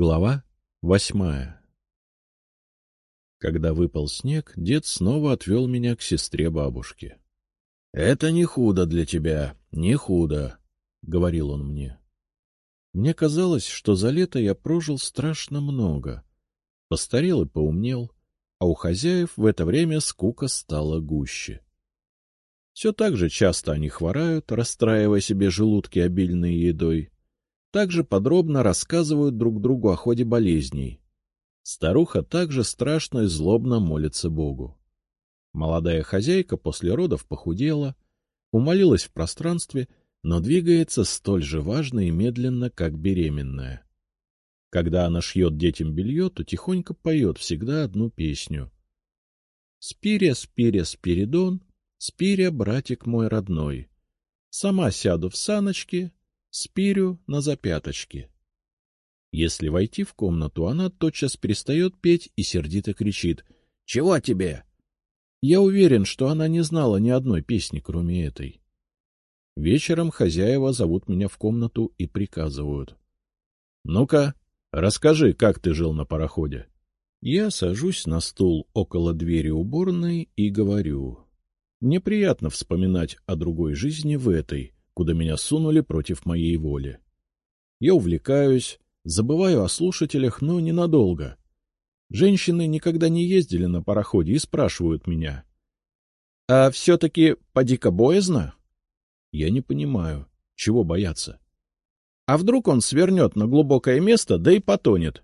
Глава восьмая Когда выпал снег, дед снова отвел меня к сестре бабушки. — Это не худо для тебя, не худо, — говорил он мне. Мне казалось, что за лето я прожил страшно много. Постарел и поумнел, а у хозяев в это время скука стала гуще. Все так же часто они хворают, расстраивая себе желудки обильной едой, также подробно рассказывают друг другу о ходе болезней. Старуха также страшно и злобно молится Богу. Молодая хозяйка после родов похудела, умолилась в пространстве, но двигается столь же важно и медленно, как беременная. Когда она шьет детям белье, то тихонько поет всегда одну песню. «Спиря, спиря, спиридон, спиря, братик мой родной. Сама сяду в саночки, спирю на запяточки. Если войти в комнату, она тотчас перестает петь и сердито кричит «Чего тебе?». Я уверен, что она не знала ни одной песни, кроме этой. Вечером хозяева зовут меня в комнату и приказывают. — Ну-ка, расскажи, как ты жил на пароходе. Я сажусь на стул около двери уборной и говорю. Мне приятно вспоминать о другой жизни в этой, куда меня сунули против моей воли. Я увлекаюсь, забываю о слушателях, но ненадолго. Женщины никогда не ездили на пароходе и спрашивают меня. — А все-таки поди-ка боязно? Я не понимаю, чего бояться. А вдруг он свернет на глубокое место, да и потонет?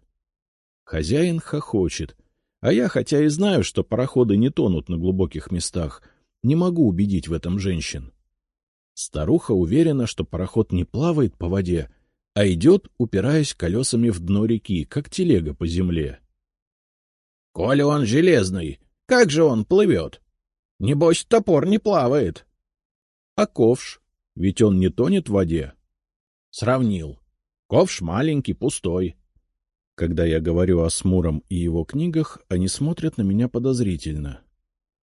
Хозяин хохочет, а я, хотя и знаю, что пароходы не тонут на глубоких местах, не могу убедить в этом женщин. Старуха уверена, что пароход не плавает по воде, а идет, упираясь колесами в дно реки, как телега по земле. — Коли он железный, как же он плывет? Небось, топор не плавает. — А ковш? Ведь он не тонет в воде. — Сравнил. Ковш маленький, пустой. Когда я говорю о Смуром и его книгах, они смотрят на меня подозрительно.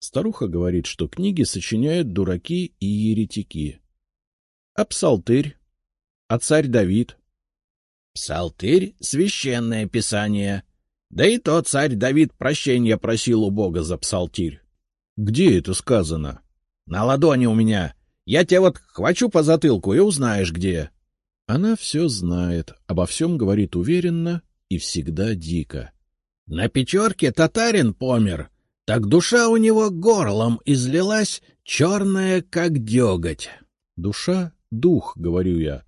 Старуха говорит, что книги сочиняют дураки и еретики. А псалтырь? А царь Давид? Псалтырь — священное писание. Да и то царь Давид прощения просил у Бога за псалтирь. Где это сказано? На ладони у меня. Я тебя вот хвачу по затылку и узнаешь, где. Она все знает, обо всем говорит уверенно и всегда дико. На печерке татарин помер, так душа у него горлом излилась, черная, как деготь. Душа — дух, говорю я,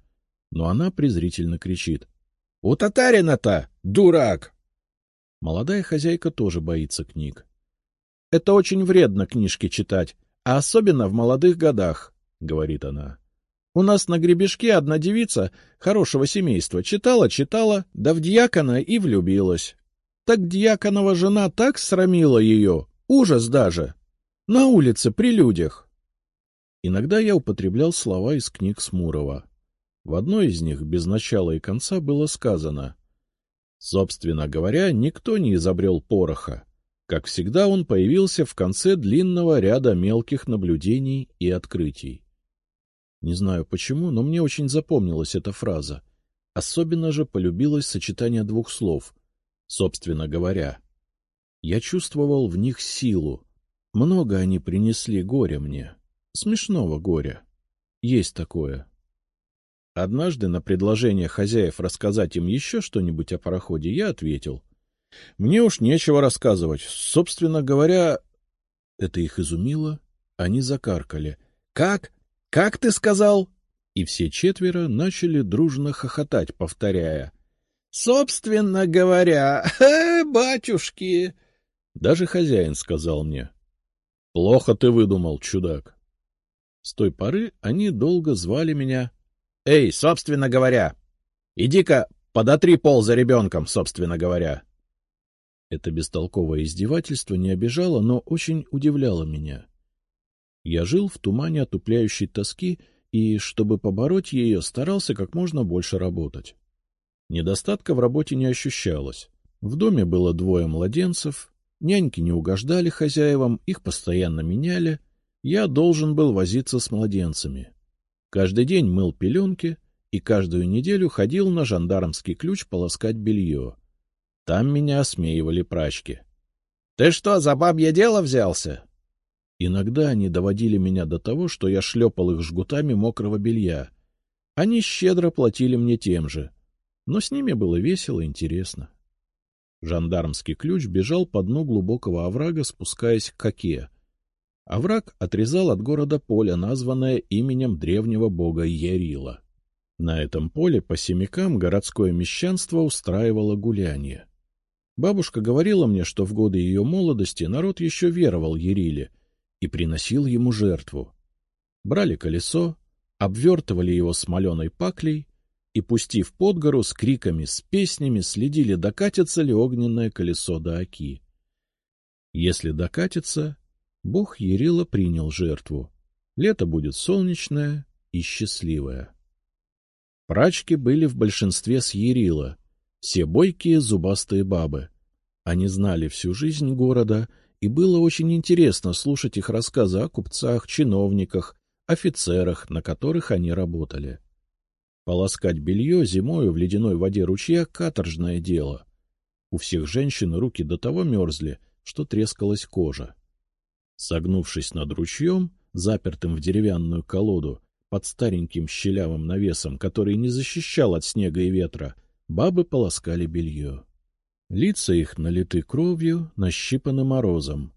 но она презрительно кричит. — У татарина-то, дурак! Молодая хозяйка тоже боится книг. — Это очень вредно книжки читать, а особенно в молодых годах, — говорит она. У нас на гребешке одна девица хорошего семейства читала-читала, да в дьякона и влюбилась. Так дьяконова жена так срамила ее, ужас даже. На улице, при людях. Иногда я употреблял слова из книг Смурова. В одной из них без начала и конца было сказано «Собственно говоря, никто не изобрел пороха. Как всегда, он появился в конце длинного ряда мелких наблюдений и открытий». Не знаю почему, но мне очень запомнилась эта фраза. Особенно же полюбилось сочетание двух слов собственно говоря. Я чувствовал в них силу. Много они принесли горя мне. Смешного горя. Есть такое. Однажды на предложение хозяев рассказать им еще что-нибудь о пароходе я ответил. Мне уж нечего рассказывать. Собственно говоря... Это их изумило. Они закаркали. — Как? Как ты сказал? И все четверо начали дружно хохотать, повторяя. Собственно говоря, батюшки... Даже хозяин сказал мне. — Плохо ты выдумал, чудак. С той поры они долго звали меня... — Эй, собственно говоря! Иди-ка подотри пол за ребенком, собственно говоря! Это бестолковое издевательство не обижало, но очень удивляло меня. Я жил в тумане отупляющей тоски и, чтобы побороть ее, старался как можно больше работать. Недостатка в работе не ощущалось. В доме было двое младенцев, няньки не угождали хозяевам, их постоянно меняли. Я должен был возиться с младенцами. Каждый день мыл пеленки, и каждую неделю ходил на жандармский ключ полоскать белье. Там меня осмеивали прачки. — Ты что, за бабье дело взялся? Иногда они доводили меня до того, что я шлепал их жгутами мокрого белья. Они щедро платили мне тем же. Но с ними было весело и интересно. Жандармский ключ бежал по дну глубокого оврага, спускаясь к коке. Овраг отрезал от города поле, названное именем древнего бога Ярила. На этом поле по семикам городское мещанство устраивало гуляние. Бабушка говорила мне, что в годы ее молодости народ еще веровал Яриле и приносил ему жертву. Брали колесо, обвертывали его смоленой паклей и, пустив под гору с криками, с песнями, следили, докатится ли огненное колесо до Оки. Если докатится, бог Ярила принял жертву. Лето будет солнечное и счастливое. Прачки были в большинстве с Ярила, все бойкие зубастые бабы. Они знали всю жизнь города, и было очень интересно слушать их рассказы о купцах, чиновниках, офицерах, на которых они работали. Полоскать белье зимою в ледяной воде ручья — каторжное дело. У всех женщин руки до того мерзли, что трескалась кожа. Согнувшись над ручьем, запертым в деревянную колоду, под стареньким щелявым навесом, который не защищал от снега и ветра, бабы полоскали белье. Лица их налиты кровью, нащипаны морозом.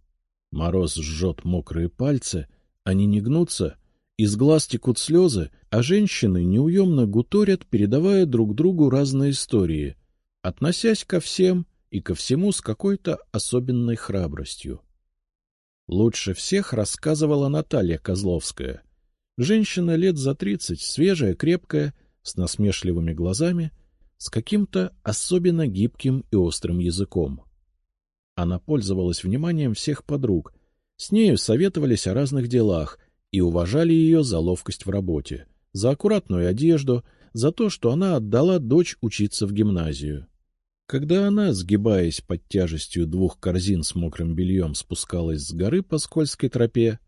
Мороз жжет мокрые пальцы, они не гнутся — из глаз текут слезы, а женщины неуемно гуторят, передавая друг другу разные истории, относясь ко всем и ко всему с какой-то особенной храбростью. Лучше всех рассказывала Наталья Козловская. Женщина лет за тридцать, свежая, крепкая, с насмешливыми глазами, с каким-то особенно гибким и острым языком. Она пользовалась вниманием всех подруг, с нею советовались о разных делах — и уважали ее за ловкость в работе, за аккуратную одежду, за то, что она отдала дочь учиться в гимназию. Когда она, сгибаясь под тяжестью двух корзин с мокрым бельем, спускалась с горы по скользкой тропе,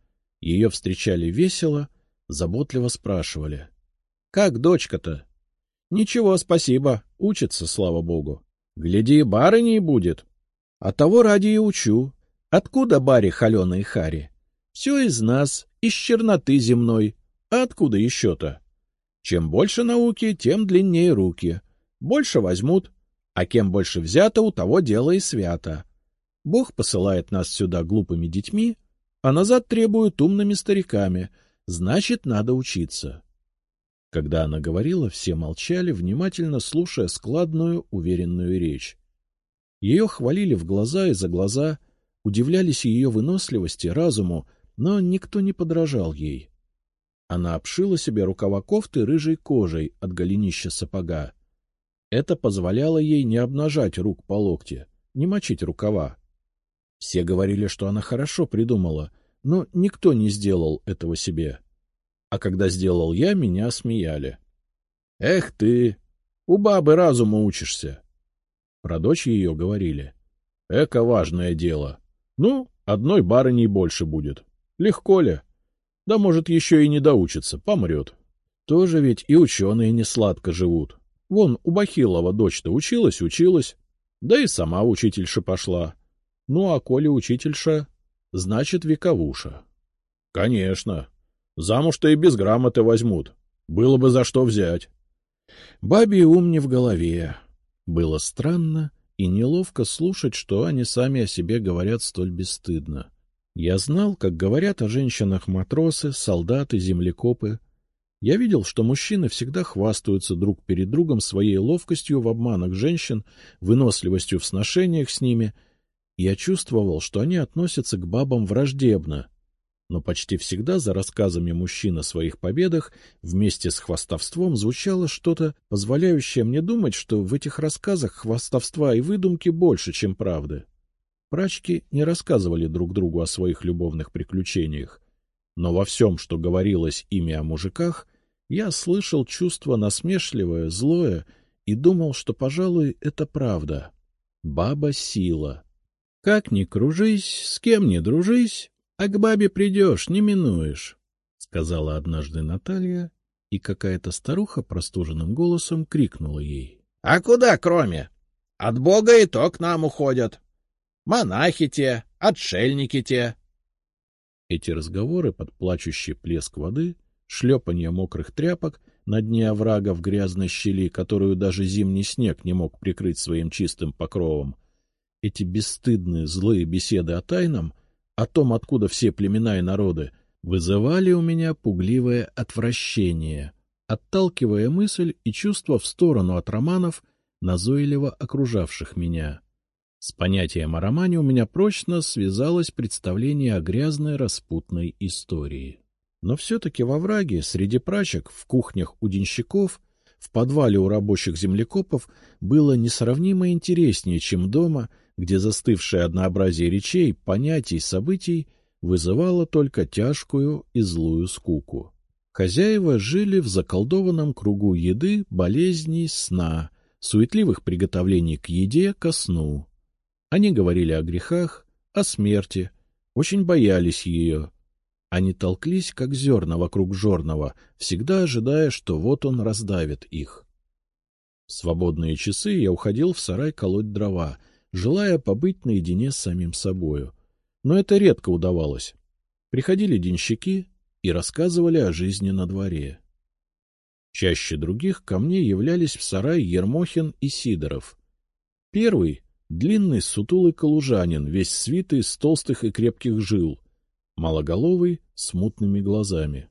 ее встречали весело, заботливо спрашивали. — Как дочка-то? — Ничего, спасибо, учится, слава богу. Гляди, барыней будет. А того ради и учу. Откуда баре Халена и Хари? Все из нас, из черноты земной. А откуда еще-то? Чем больше науки, тем длиннее руки. Больше возьмут, а кем больше взято, у того дело и свято. Бог посылает нас сюда глупыми детьми, а назад требует умными стариками. Значит, надо учиться. Когда она говорила, все молчали, внимательно слушая складную, уверенную речь. Ее хвалили в глаза и за глаза, удивлялись ее выносливости, разуму, но никто не подражал ей. Она обшила себе рукава кофты рыжей кожей от голенища сапога. Это позволяло ей не обнажать рук по локте, не мочить рукава. Все говорили, что она хорошо придумала, но никто не сделал этого себе. А когда сделал я, меня смеяли. — Эх ты! У бабы разума учишься! Про дочь ее говорили. — Эко важное дело. Ну, одной барыней больше будет. Легко ли? Да, может, еще и не доучится, помрет. Тоже ведь и ученые не сладко живут. Вон, у Бахилова дочь-то училась, училась. Да и сама учительша пошла. Ну, а коли учительша, значит, вековуша. Конечно. Замуж-то и без грамоты возьмут. Было бы за что взять. Бабе ум не в голове. Было странно и неловко слушать, что они сами о себе говорят столь бесстыдно. Я знал, как говорят о женщинах матросы, солдаты, землекопы. Я видел, что мужчины всегда хвастаются друг перед другом своей ловкостью в обманах женщин, выносливостью в сношениях с ними. Я чувствовал, что они относятся к бабам враждебно. Но почти всегда за рассказами мужчин о своих победах вместе с хвастовством звучало что-то, позволяющее мне думать, что в этих рассказах хвастовства и выдумки больше, чем правды. Прачки не рассказывали друг другу о своих любовных приключениях, но во всем, что говорилось ими о мужиках, я слышал чувство насмешливое, злое и думал, что, пожалуй, это правда. Баба — сила. Как ни кружись, с кем ни дружись, а к бабе придешь, не минуешь, — сказала однажды Наталья и какая-то старуха простуженным голосом крикнула ей. — А куда кроме? От Бога и то к нам уходят. Монахи те, отшельники те. Эти разговоры под плачущий плеск воды, шлепанье мокрых тряпок на дне оврага в грязной щели, которую даже зимний снег не мог прикрыть своим чистым покровом, эти бесстыдные злые беседы о тайном, о том, откуда все племена и народы, вызывали у меня пугливое отвращение, отталкивая мысль и чувство в сторону от романов, назойливо окружавших меня. С понятием о романе у меня прочно связалось представление о грязной распутной истории. Но все-таки во враге, среди прачек, в кухнях у денщиков, в подвале у рабочих землекопов было несравнимо интереснее, чем дома, где застывшее однообразие речей, понятий, событий вызывало только тяжкую и злую скуку. Хозяева жили в заколдованном кругу еды, болезней, сна, суетливых приготовлений к еде, ко сну. Они говорили о грехах, о смерти, очень боялись ее. Они толклись, как зерна вокруг жорного, всегда ожидая, что вот он раздавит их. В свободные часы я уходил в сарай колоть дрова, желая побыть наедине с самим собою. Но это редко удавалось. Приходили денщики и рассказывали о жизни на дворе. Чаще других ко мне являлись в сарай Ермохин и Сидоров. Первый — длинный сутулый калужанин, весь свитый из толстых и крепких жил, малоголовый, с мутными глазами.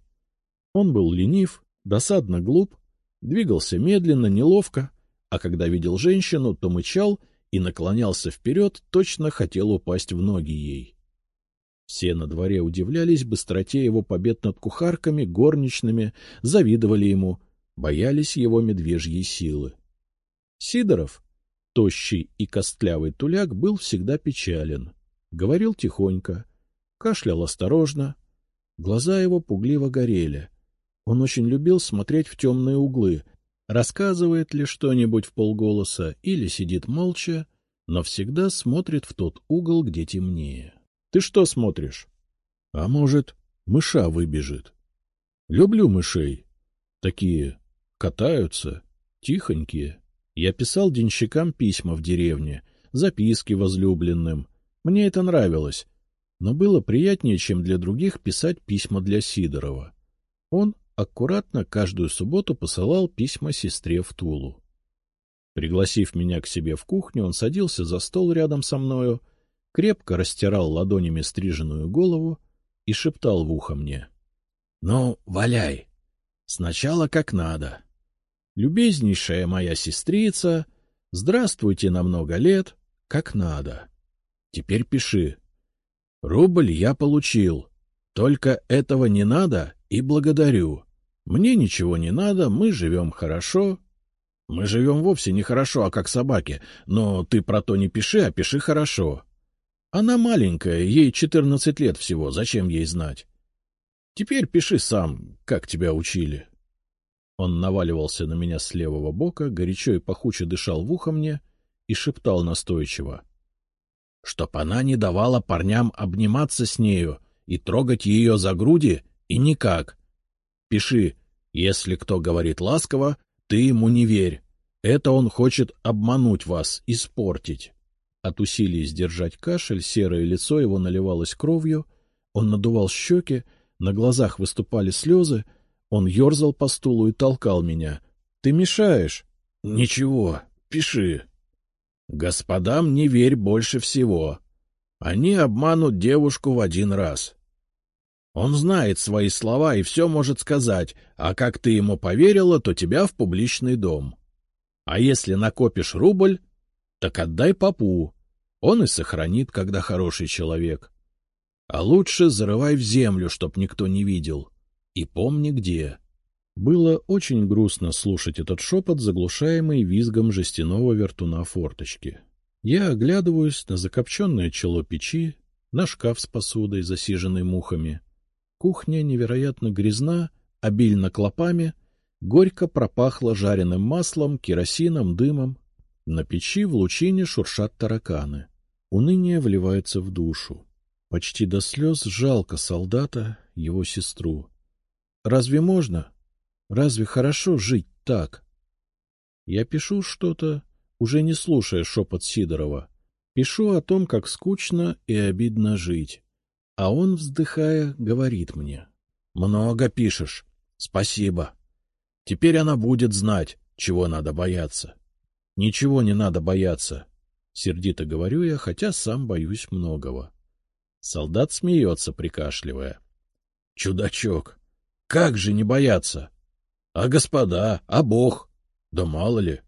Он был ленив, досадно глуп, двигался медленно, неловко, а когда видел женщину, то мычал и наклонялся вперед, точно хотел упасть в ноги ей. Все на дворе удивлялись быстроте его побед над кухарками, горничными, завидовали ему, боялись его медвежьей силы. Сидоров, тощий и костлявый туляк, был всегда печален. Говорил тихонько, кашлял осторожно. Глаза его пугливо горели. Он очень любил смотреть в темные углы, рассказывает ли что-нибудь в полголоса или сидит молча, но всегда смотрит в тот угол, где темнее. — Ты что смотришь? — А может, мыша выбежит. Люблю мышей. Такие катаются, тихонькие. Я писал денщикам письма в деревне, записки возлюбленным. Мне это нравилось, но было приятнее, чем для других писать письма для Сидорова. Он аккуратно каждую субботу посылал письма сестре в Тулу. Пригласив меня к себе в кухню, он садился за стол рядом со мною, крепко растирал ладонями стриженную голову и шептал в ухо мне. — Ну, валяй! Сначала как надо. Любезнейшая моя сестрица, здравствуйте на много лет, как надо. Теперь пиши. Рубль я получил, только этого не надо и благодарю. Мне ничего не надо, мы живем хорошо. Мы живем вовсе не хорошо, а как собаки, но ты про то не пиши, а пиши хорошо. Она маленькая, ей четырнадцать лет всего, зачем ей знать? Теперь пиши сам, как тебя учили. Он наваливался на меня с левого бока, горячо и пахуче дышал в ухо мне и шептал настойчиво. — Чтоб она не давала парням обниматься с нею и трогать ее за груди, и никак. Пиши, если кто говорит ласково, ты ему не верь. Это он хочет обмануть вас, испортить. От усилий сдержать кашель серое лицо его наливалось кровью, он надувал щеки, на глазах выступали слезы, он ерзал по стулу и толкал меня. — Ты мешаешь. — Ничего, пиши. — Господам не верь больше всего. Они обманут девушку в один раз. Он знает свои слова и все может сказать, а как ты ему поверила, то тебя в публичный дом. А если накопишь рубль, так отдай попу. Он и сохранит, когда хороший человек. А лучше зарывай в землю, чтоб никто не видел. И помни, где. Было очень грустно слушать этот шепот, заглушаемый визгом жестяного вертуна форточки. Я оглядываюсь на закопченное чело печи, на шкаф с посудой, засиженной мухами — Кухня невероятно грязна, обильно клопами, горько пропахло жареным маслом, керосином, дымом. На печи в лучине шуршат тараканы. Уныние вливается в душу. Почти до слез жалко солдата, его сестру. Разве можно? Разве хорошо жить так? Я пишу что-то, уже не слушая шепот Сидорова. Пишу о том, как скучно и обидно жить. А он, вздыхая, говорит мне. — Много пишешь. Спасибо. Теперь она будет знать, чего надо бояться. — Ничего не надо бояться. Сердито говорю я, хотя сам боюсь многого. Солдат смеется, прикашливая. — Чудачок, как же не бояться? А господа, а бог? Да мало ли.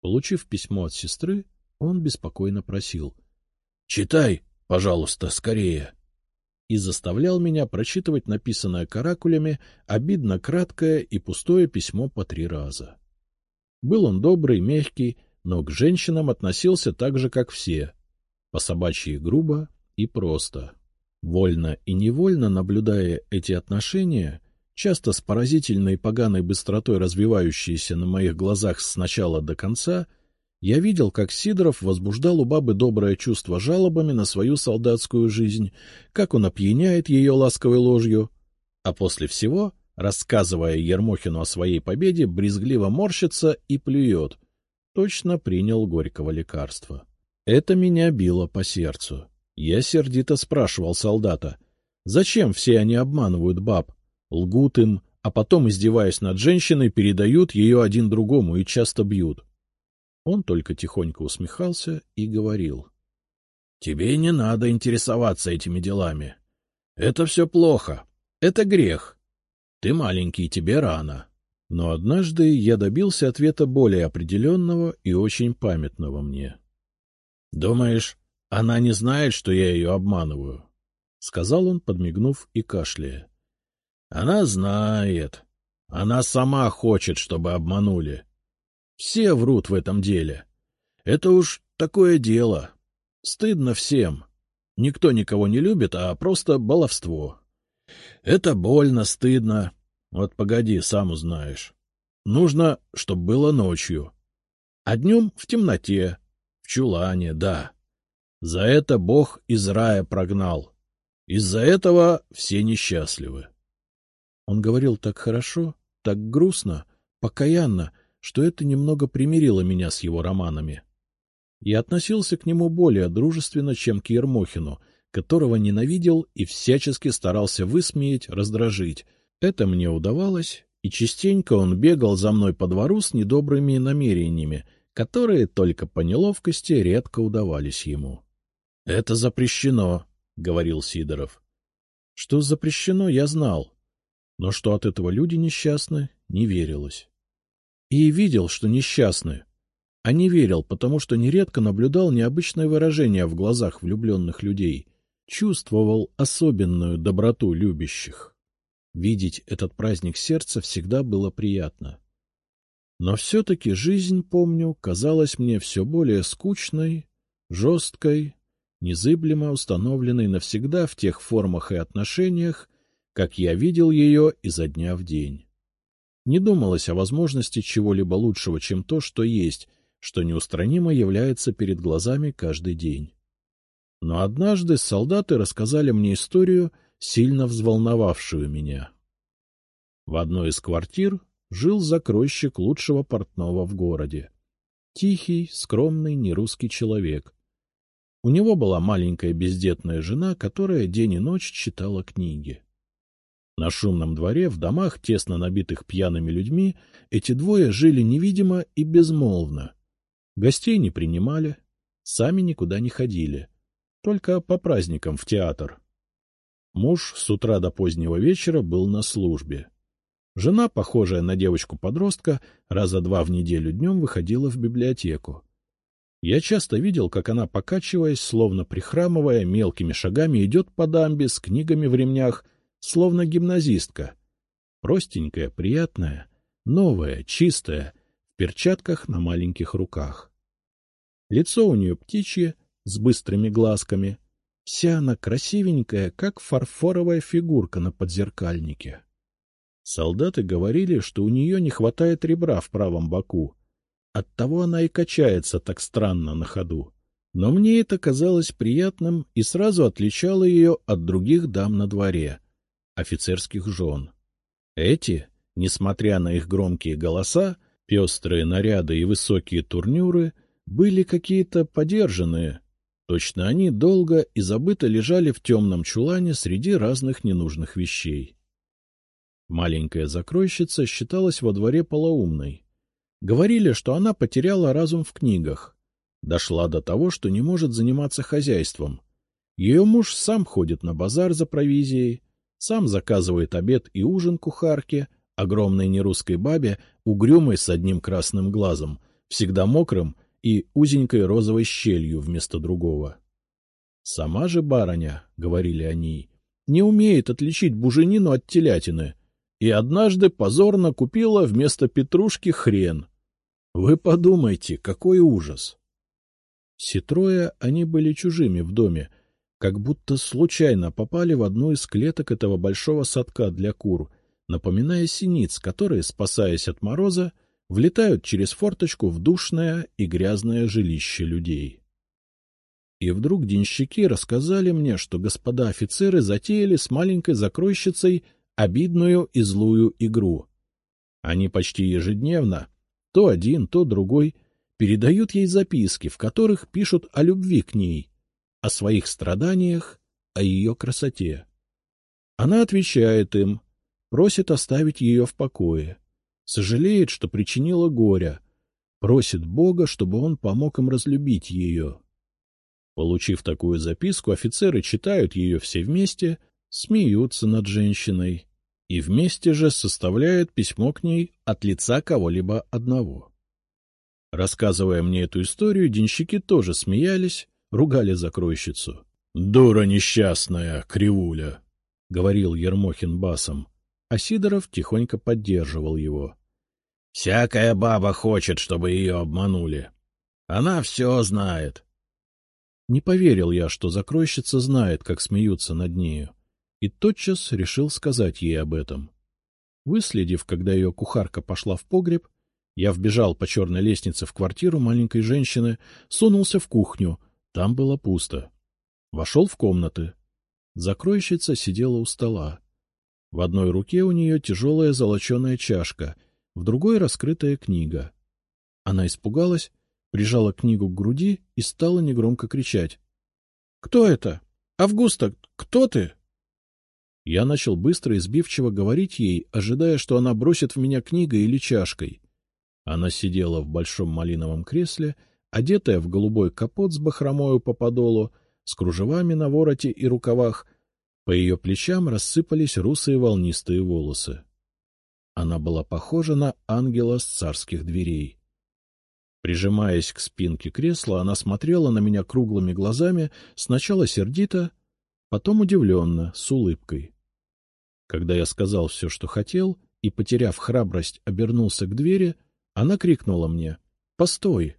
Получив письмо от сестры, он беспокойно просил. — Читай, пожалуйста, скорее. И заставлял меня прочитывать написанное каракулями обидно краткое и пустое письмо по три раза. Был он добрый, мягкий, но к женщинам относился так же, как все, по-собачьи грубо и просто. Вольно и невольно наблюдая эти отношения, часто с поразительной поганой быстротой развивающиеся на моих глазах с начала до конца, я видел, как Сидоров возбуждал у бабы доброе чувство жалобами на свою солдатскую жизнь, как он опьяняет ее ласковой ложью, а после всего, рассказывая Ермохину о своей победе, брезгливо морщится и плюет. Точно принял горького лекарства. Это меня било по сердцу. Я сердито спрашивал солдата, зачем все они обманывают баб? лгут им, а потом, издеваясь над женщиной, передают ее один другому и часто бьют. Он только тихонько усмехался и говорил. — Тебе не надо интересоваться этими делами. Это все плохо. Это грех. Ты маленький, тебе рано. Но однажды я добился ответа более определенного и очень памятного мне. — Думаешь, она не знает, что я ее обманываю? — сказал он, подмигнув и кашляя. Она знает. Она сама хочет, чтобы обманули. Все врут в этом деле. Это уж такое дело. Стыдно всем. Никто никого не любит, а просто баловство. Это больно, стыдно. Вот погоди, сам узнаешь. Нужно, чтобы было ночью. А днем в темноте, в чулане, да. За это Бог из рая прогнал. Из-за этого все несчастливы. Он говорил так хорошо, так грустно, покаянно, что это немного примирило меня с его романами. Я относился к нему более дружественно, чем к Ермохину, которого ненавидел и всячески старался высмеять, раздражить. Это мне удавалось, и частенько он бегал за мной по двору с недобрыми намерениями, которые только по неловкости редко удавались ему. — Это запрещено, — говорил Сидоров. Что запрещено, я знал, но что от этого люди несчастны, не верилось. И видел, что несчастны. А не верил, потому что нередко наблюдал необычное выражение в глазах влюбленных людей, чувствовал особенную доброту любящих. Видеть этот праздник сердца всегда было приятно. Но все-таки жизнь, помню, казалась мне все более скучной, жесткой, незыблемо установленной навсегда в тех формах и отношениях, как я видел ее изо дня в день. Не думалось о возможности чего-либо лучшего, чем то, что есть, что неустранимо является перед глазами каждый день. Но однажды солдаты рассказали мне историю, сильно взволновавшую меня. В одной из квартир жил закройщик лучшего портного в городе. Тихий, скромный, нерусский человек. У него была маленькая бездетная жена, которая день и ночь читала книги. На шумном дворе, в домах, тесно набитых пьяными людьми, эти двое жили невидимо и безмолвно. Гостей не принимали, сами никуда не ходили, только по праздникам в театр. Муж с утра до позднего вечера был на службе. Жена, похожая на девочку-подростка, раза два в неделю днем выходила в библиотеку. Я часто видел, как она, покачиваясь, словно прихрамывая, мелкими шагами идет по дамбе с книгами в ремнях — словно гимназистка. Простенькая, приятная, новая, чистая, в перчатках на маленьких руках. Лицо у нее птичье, с быстрыми глазками. Вся она красивенькая, как фарфоровая фигурка на подзеркальнике. Солдаты говорили, что у нее не хватает ребра в правом боку. Оттого она и качается так странно на ходу. Но мне это казалось приятным и сразу отличало ее от других дам на дворе — офицерских жен. Эти, Несмотря на их громкие голоса, пестрые наряды и высокие турнюры были какие-то подержанные. Точно они долго и забыто лежали в темном чулане среди разных ненужных вещей. Маленькая закройщица считалась во дворе полоумной. Говорили, что она потеряла разум в книгах. Дошла до того, что не может заниматься хозяйством. Ее муж сам ходит на базар за провизией, сам заказывает обед и ужин кухарке, огромной нерусской бабе, угрюмой с одним красным глазом, всегда мокрым и узенькой розовой щелью вместо другого. Сама же барыня, — говорили они, — не умеет отличить буженину от телятины, и однажды позорно купила вместо петрушки хрен. Вы подумайте, какой ужас! Все они были чужими в доме, как будто случайно попали в одну из клеток этого большого садка для кур, напоминая синиц, которые, спасаясь от мороза, влетают через форточку в душное и грязное жилище людей. И вдруг денщики рассказали мне, что господа офицеры затеяли с маленькой закройщицей обидную и злую игру. Они почти ежедневно, то один, то другой, передают ей записки, в которых пишут о любви к ней, о своих страданиях, о ее красоте. Она отвечает им, просит оставить ее в покое, сожалеет, что причинила горя, просит Бога, чтобы он помог им разлюбить ее. Получив такую записку, офицеры читают ее все вместе, смеются над женщиной и вместе же составляют письмо к ней от лица кого-либо одного. Рассказывая мне эту историю, денщики тоже смеялись, ругали закройщицу. — Дура несчастная, кривуля! — говорил Ермохин басом, а Сидоров тихонько поддерживал его. — Всякая баба хочет, чтобы ее обманули. Она все знает. Не поверил я, что закройщица знает, как смеются над нею, и тотчас решил сказать ей об этом. Выследив, когда ее кухарка пошла в погреб, я вбежал по черной лестнице в квартиру маленькой женщины, сунулся в кухню, там было пусто. Вошел в комнаты. Закройщица сидела у стола. В одной руке у нее тяжелая золоченая чашка, в другой — раскрытая книга. Она испугалась, прижала книгу к груди и стала негромко кричать. — Кто это? Августа, кто ты? Я начал быстро и сбивчиво говорить ей, ожидая, что она бросит в меня книгой или чашкой. Она сидела в большом малиновом кресле одетая в голубой капот с бахромою по подолу, с кружевами на вороте и рукавах, по ее плечам рассыпались русые волнистые волосы. Она была похожа на ангела с царских дверей. Прижимаясь к спинке кресла, она смотрела на меня круглыми глазами, сначала сердито, потом удивленно, с улыбкой. Когда я сказал все, что хотел, и, потеряв храбрость, обернулся к двери, она крикнула мне — Постой!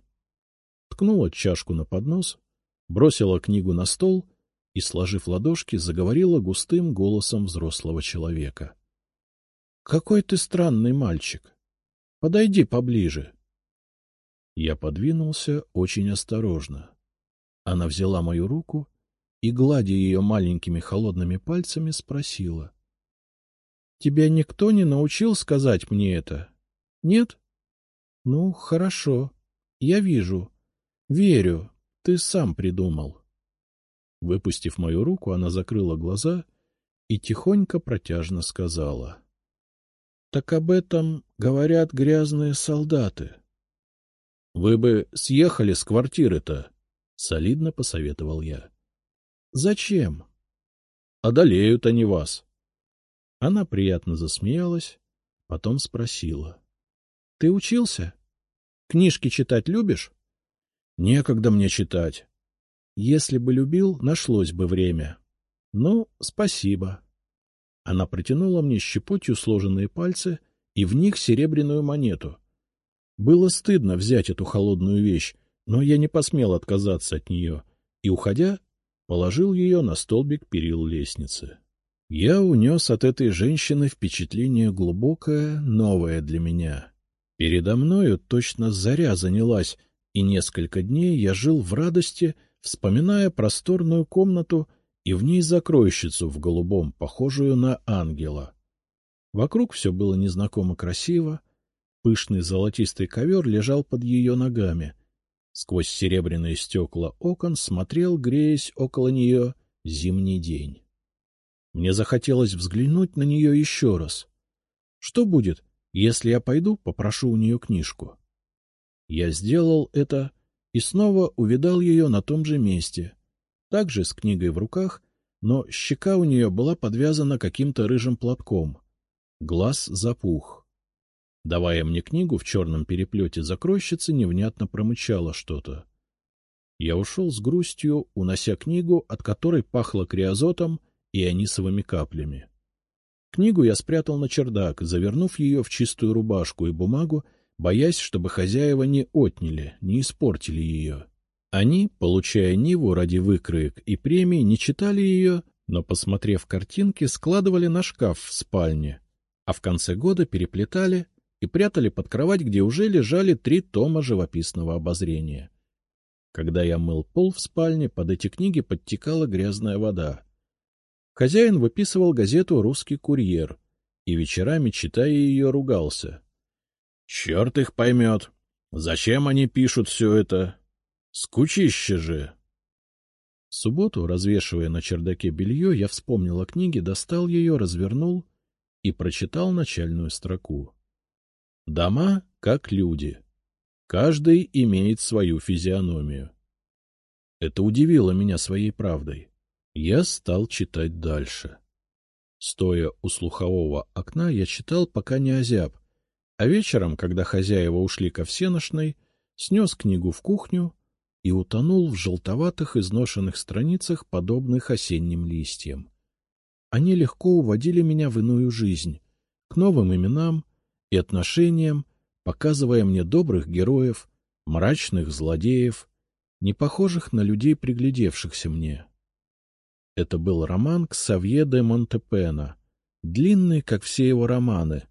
ткнула чашку на поднос, бросила книгу на стол и, сложив ладошки, заговорила густым голосом взрослого человека. — Какой ты странный мальчик! Подойди поближе. Я подвинулся очень осторожно. Она взяла мою руку и, гладя ее маленькими холодными пальцами, спросила. — Тебя никто не научил сказать мне это? Нет? — Ну, хорошо. Я вижу. — Верю, ты сам придумал. Выпустив мою руку, она закрыла глаза и тихонько протяжно сказала. — Так об этом говорят грязные солдаты. — Вы бы съехали с квартиры-то, — солидно посоветовал я. — Зачем? — Одолеют они вас. Она приятно засмеялась, потом спросила. — Ты учился? Книжки читать любишь? Некогда мне читать. Если бы любил, нашлось бы время. Ну, спасибо. Она протянула мне щепотью сложенные пальцы и в них серебряную монету. Было стыдно взять эту холодную вещь, но я не посмел отказаться от нее и, уходя, положил ее на столбик перил лестницы. Я унес от этой женщины впечатление глубокое, новое для меня. Передо мною точно заря занялась, и несколько дней я жил в радости, вспоминая просторную комнату и в ней закройщицу в голубом, похожую на ангела. Вокруг все было незнакомо красиво, пышный золотистый ковер лежал под ее ногами. Сквозь серебряные стекла окон смотрел, греясь около нее, зимний день. Мне захотелось взглянуть на нее еще раз. Что будет, если я пойду, попрошу у нее книжку? Я сделал это и снова увидал ее на том же месте, также с книгой в руках, но щека у нее была подвязана каким-то рыжим платком. Глаз запух. Давая мне книгу в черном переплете, закройщица невнятно промычала что-то. Я ушел с грустью, унося книгу, от которой пахло криозотом и анисовыми каплями. Книгу я спрятал на чердак, завернув ее в чистую рубашку и бумагу, боясь, чтобы хозяева не отняли, не испортили ее. Они, получая Ниву ради выкроек и премий, не читали ее, но, посмотрев картинки, складывали на шкаф в спальне, а в конце года переплетали и прятали под кровать, где уже лежали три тома живописного обозрения. Когда я мыл пол в спальне, под эти книги подтекала грязная вода. Хозяин выписывал газету «Русский курьер» и вечерами, читая ее, ругался. — Черт их поймет! Зачем они пишут все это? Скучище же! В субботу, развешивая на чердаке белье, я вспомнил о книге, достал ее, развернул и прочитал начальную строку. Дома как люди. Каждый имеет свою физиономию. Это удивило меня своей правдой. Я стал читать дальше. Стоя у слухового окна, я читал, пока не озяб, а вечером, когда хозяева ушли ко всеношной, снес книгу в кухню и утонул в желтоватых изношенных страницах, подобных осенним листьям. Они легко уводили меня в иную жизнь, к новым именам, и отношениям, показывая мне добрых героев, мрачных злодеев, не похожих на людей, приглядевшихся мне. Это был роман Ксавье де Монтепена, длинный, как все его романы,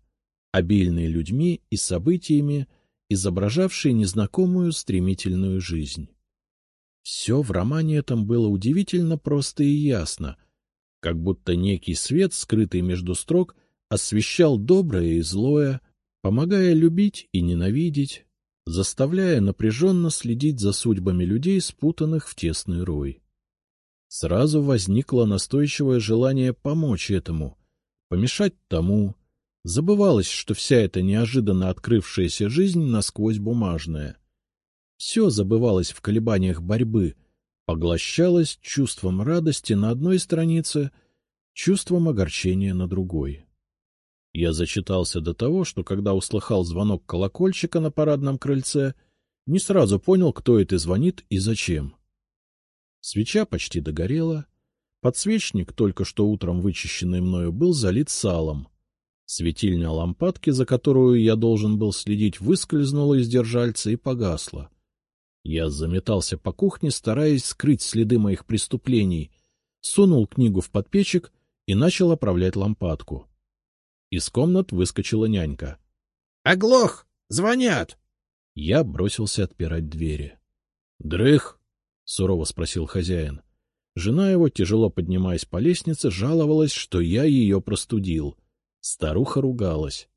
обильный людьми и событиями, изображавший незнакомую стремительную жизнь. Все в романе этом было удивительно просто и ясно, как будто некий свет, скрытый между строк, освещал доброе и злое, помогая любить и ненавидеть, заставляя напряженно следить за судьбами людей, спутанных в тесный рой. Сразу возникло настойчивое желание помочь этому, помешать тому. Забывалось, что вся эта неожиданно открывшаяся жизнь насквозь бумажная. Все забывалось в колебаниях борьбы, поглощалось чувством радости на одной странице, чувством огорчения на другой. Я зачитался до того, что когда услыхал звонок колокольчика на парадном крыльце, не сразу понял, кто это звонит и зачем. Свеча почти догорела. Подсвечник, только что утром вычищенный мною, был залит салом. Светильня лампадки, за которую я должен был следить, выскользнула из держальца и погасла. Я заметался по кухне, стараясь скрыть следы моих преступлений, сунул книгу в подпечек и начал оправлять лампадку. Из комнат выскочила нянька. — Оглох! Звонят! Я бросился отпирать двери. — Дрых? — сурово спросил хозяин. Жена его, тяжело поднимаясь по лестнице, жаловалась, что я ее простудил. Старуха ругалась.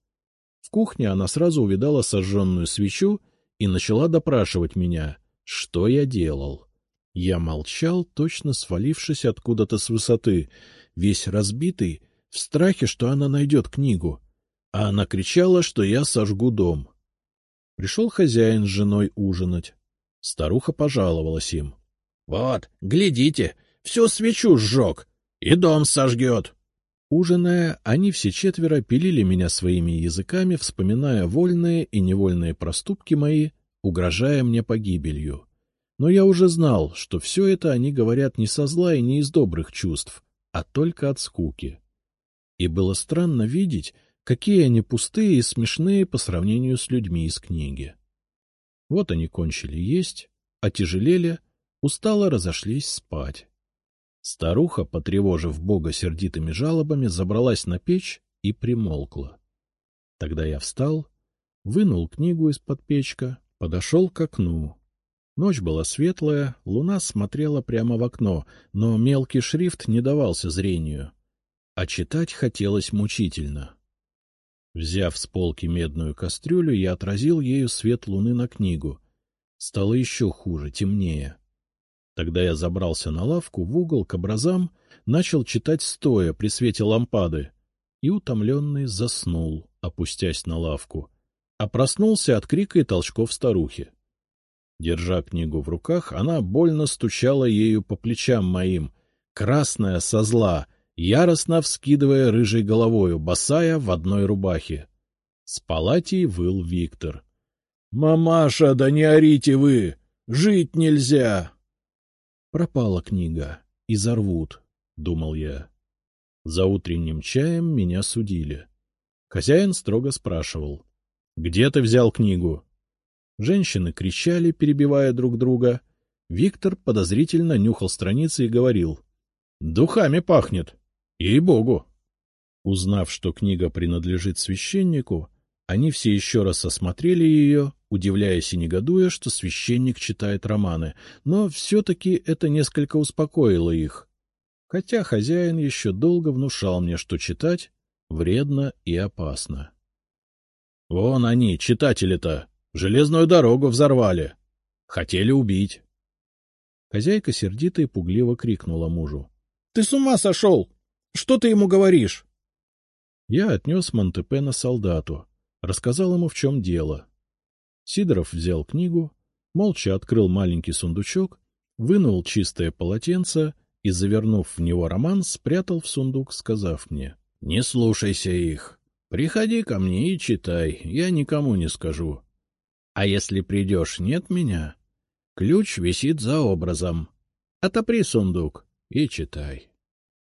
В кухне она сразу увидала сожженную свечу и начала допрашивать меня, что я делал. Я молчал, точно свалившись откуда-то с высоты, весь разбитый в страхе, что она найдет книгу, а она кричала, что я сожгу дом. Пришел хозяин с женой ужинать. Старуха пожаловалась им. — Вот, глядите, всю свечу сжег, и дом сожгет. Ужиная, они все четверо пилили меня своими языками, вспоминая вольные и невольные проступки мои, угрожая мне погибелью. Но я уже знал, что все это они говорят не со зла и не из добрых чувств, а только от скуки и было странно видеть, какие они пустые и смешные по сравнению с людьми из книги. Вот они кончили есть, отяжелели, устало разошлись спать. Старуха, потревожив Бога сердитыми жалобами, забралась на печь и примолкла. Тогда я встал, вынул книгу из-под печка, подошел к окну. Ночь была светлая, луна смотрела прямо в окно, но мелкий шрифт не давался зрению а читать хотелось мучительно. Взяв с полки медную кастрюлю, я отразил ею свет луны на книгу. Стало еще хуже, темнее. Тогда я забрался на лавку в угол к образам, начал читать стоя при свете лампады и, утомленный, заснул, опустясь на лавку, а проснулся от крика и толчков старухи. Держа книгу в руках, она больно стучала ею по плечам моим, красная со зла, яростно вскидывая рыжей головою, босая в одной рубахе. С палатей выл Виктор. — Мамаша, да не орите вы! Жить нельзя! Пропала книга, и зарвут, — думал я. За утренним чаем меня судили. Хозяин строго спрашивал. — Где ты взял книгу? Женщины кричали, перебивая друг друга. Виктор подозрительно нюхал страницы и говорил. — Духами пахнет. Ей-богу. Узнав, что книга принадлежит священнику, они все еще раз осмотрели ее, удивляясь и негодуя, что священник читает романы, но все-таки это несколько успокоило их. Хотя хозяин еще долго внушал мне, что читать вредно и опасно. — Вон они, читатели-то, Железную дорогу взорвали. Хотели убить. Хозяйка сердито и пугливо крикнула мужу. — Ты с ума сошел! Что ты ему говоришь? Я отнес Монтепена солдату, рассказал ему, в чем дело. Сидоров взял книгу, молча открыл маленький сундучок, вынул чистое полотенце и, завернув в него роман, спрятал в сундук, сказав мне. — Не слушайся их. Приходи ко мне и читай, я никому не скажу. А если придешь, нет меня? Ключ висит за образом. Отопри сундук и читай.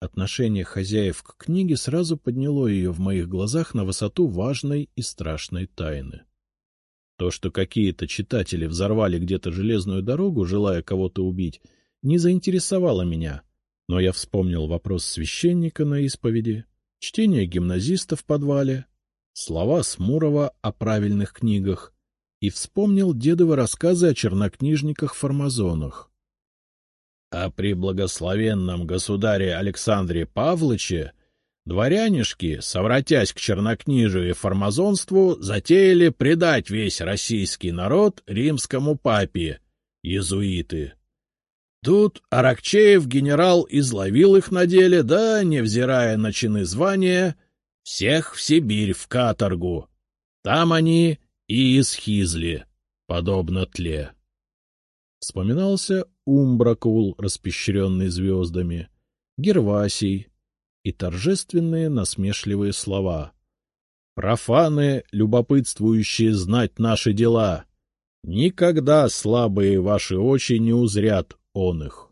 Отношение хозяев к книге сразу подняло ее в моих глазах на высоту важной и страшной тайны. То, что какие-то читатели взорвали где-то железную дорогу, желая кого-то убить, не заинтересовало меня, но я вспомнил вопрос священника на исповеди, чтение гимназиста в подвале, слова Смурова о правильных книгах — и вспомнил дедовы рассказы о чернокнижниках-формазонах. А при благословенном государе Александре Павловиче дворянишки, совратясь к чернокнижию и формазонству, затеяли предать весь российский народ римскому папе, иезуиты. Тут Аракчеев генерал изловил их на деле, да, невзирая на чины звания, всех в Сибирь в каторгу. Там они и исхизли, подобно тле. Вспоминался Умбракул, распещренный звездами, Гервасий и торжественные насмешливые слова. «Профаны, любопытствующие знать наши дела, никогда слабые ваши очи не узрят он их».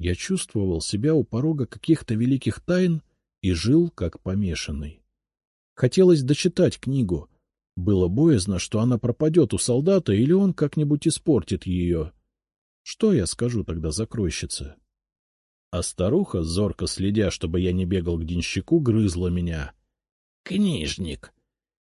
Я чувствовал себя у порога каких-то великих тайн и жил как помешанный. Хотелось дочитать книгу — было боязно, что она пропадет у солдата или он как-нибудь испортит ее. Что я скажу тогда закройщице? А старуха, зорко следя, чтобы я не бегал к денщику, грызла меня. — Книжник!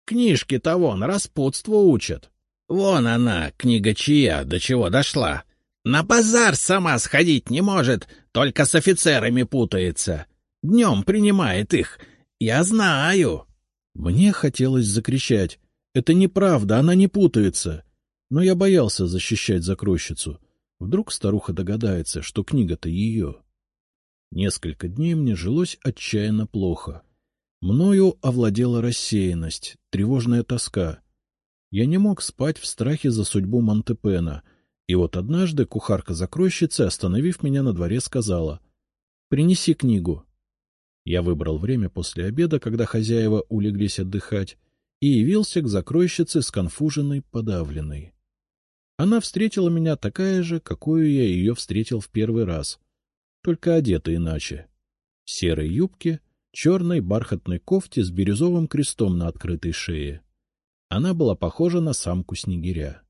Книжки-то вон распутство учат. Вон она, книга чья, до чего дошла. На базар сама сходить не может, только с офицерами путается. Днем принимает их. Я знаю. Мне хотелось закричать. Это неправда, она не путается. Но я боялся защищать закройщицу. Вдруг старуха догадается, что книга-то ее. Несколько дней мне жилось отчаянно плохо. Мною овладела рассеянность, тревожная тоска. Я не мог спать в страхе за судьбу Монтепена, и вот однажды кухарка-закройщица, остановив меня на дворе, сказала — Принеси книгу. Я выбрал время после обеда, когда хозяева улеглись отдыхать, и явился к закройщице сконфуженной, подавленной. Она встретила меня такая же, какую я ее встретил в первый раз, только одета иначе. В серой юбке, черной бархатной кофте с бирюзовым крестом на открытой шее. Она была похожа на самку снегиря.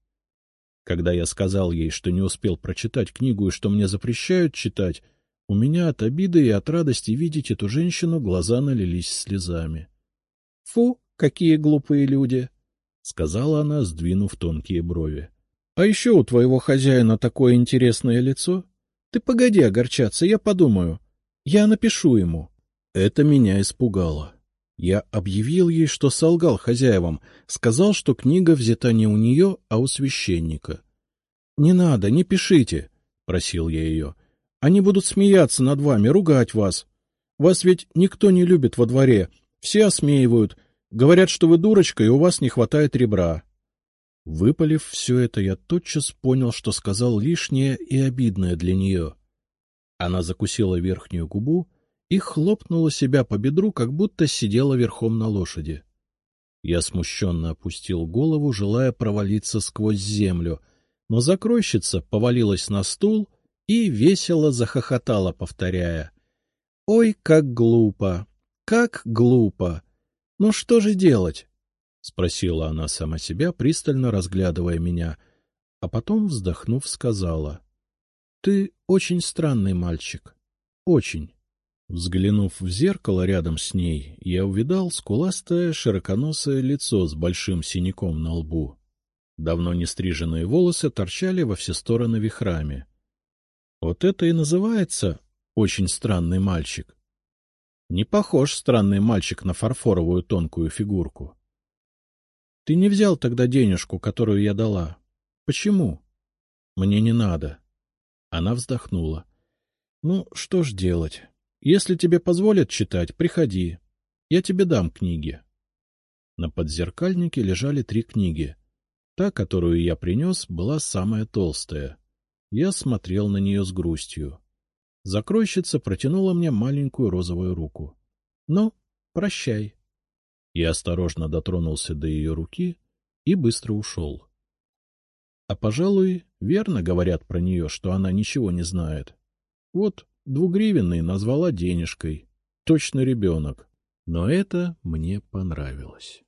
Когда я сказал ей, что не успел прочитать книгу и что мне запрещают читать, у меня от обиды и от радости видеть эту женщину глаза налились слезами. — Фу, Какие глупые люди! — сказала она, сдвинув тонкие брови. — А еще у твоего хозяина такое интересное лицо. Ты погоди огорчаться, я подумаю. Я напишу ему. Это меня испугало. Я объявил ей, что солгал хозяевам, сказал, что книга взята не у нее, а у священника. — Не надо, не пишите, — просил я ее. — Они будут смеяться над вами, ругать вас. Вас ведь никто не любит во дворе, все осмеивают, говорят, что вы дурочка, и у вас не хватает ребра. Выпалив все это, я тотчас понял, что сказал лишнее и обидное для нее. Она закусила верхнюю губу и хлопнула себя по бедру, как будто сидела верхом на лошади. Я смущенно опустил голову, желая провалиться сквозь землю, но закройщица повалилась на стул и весело захохотала, повторяя. — Ой, как глупо! Как глупо! Ну что же делать? — спросила она сама себя, пристально разглядывая меня, а потом, вздохнув, сказала. — Ты очень странный мальчик. Очень. Взглянув в зеркало рядом с ней, я увидал скуластое широконосое лицо с большим синяком на лбу. Давно не стриженные волосы торчали во все стороны вихрами. Вот это и называется очень странный мальчик. Не похож странный мальчик на фарфоровую тонкую фигурку. — Ты не взял тогда денежку, которую я дала. Почему? — Мне не надо. Она вздохнула. — Ну, что ж делать? Если тебе позволят читать, приходи. Я тебе дам книги. На подзеркальнике лежали три книги. Та, которую я принес, была самая толстая. Я смотрел на нее с грустью. Закройщица протянула мне маленькую розовую руку. — Ну, прощай. Я осторожно дотронулся до ее руки и быстро ушел. А, пожалуй, верно говорят про нее, что она ничего не знает. Вот Двугривенный назвала денежкой. Точно ребенок. Но это мне понравилось.